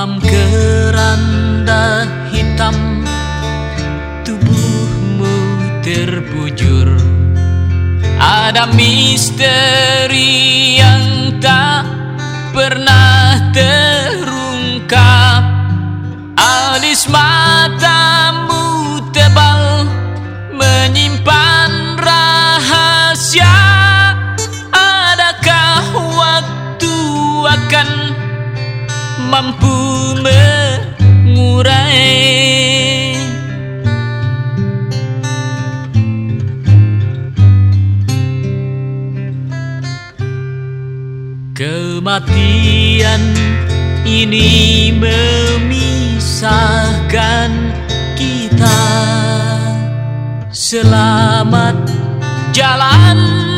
Dalam keranda hitam Tubuhmu terbujur. Ada misteri yang tak pernah terungkap. Alis mampu mengurai. Kematian ini memisahkan kita. Selamat jalan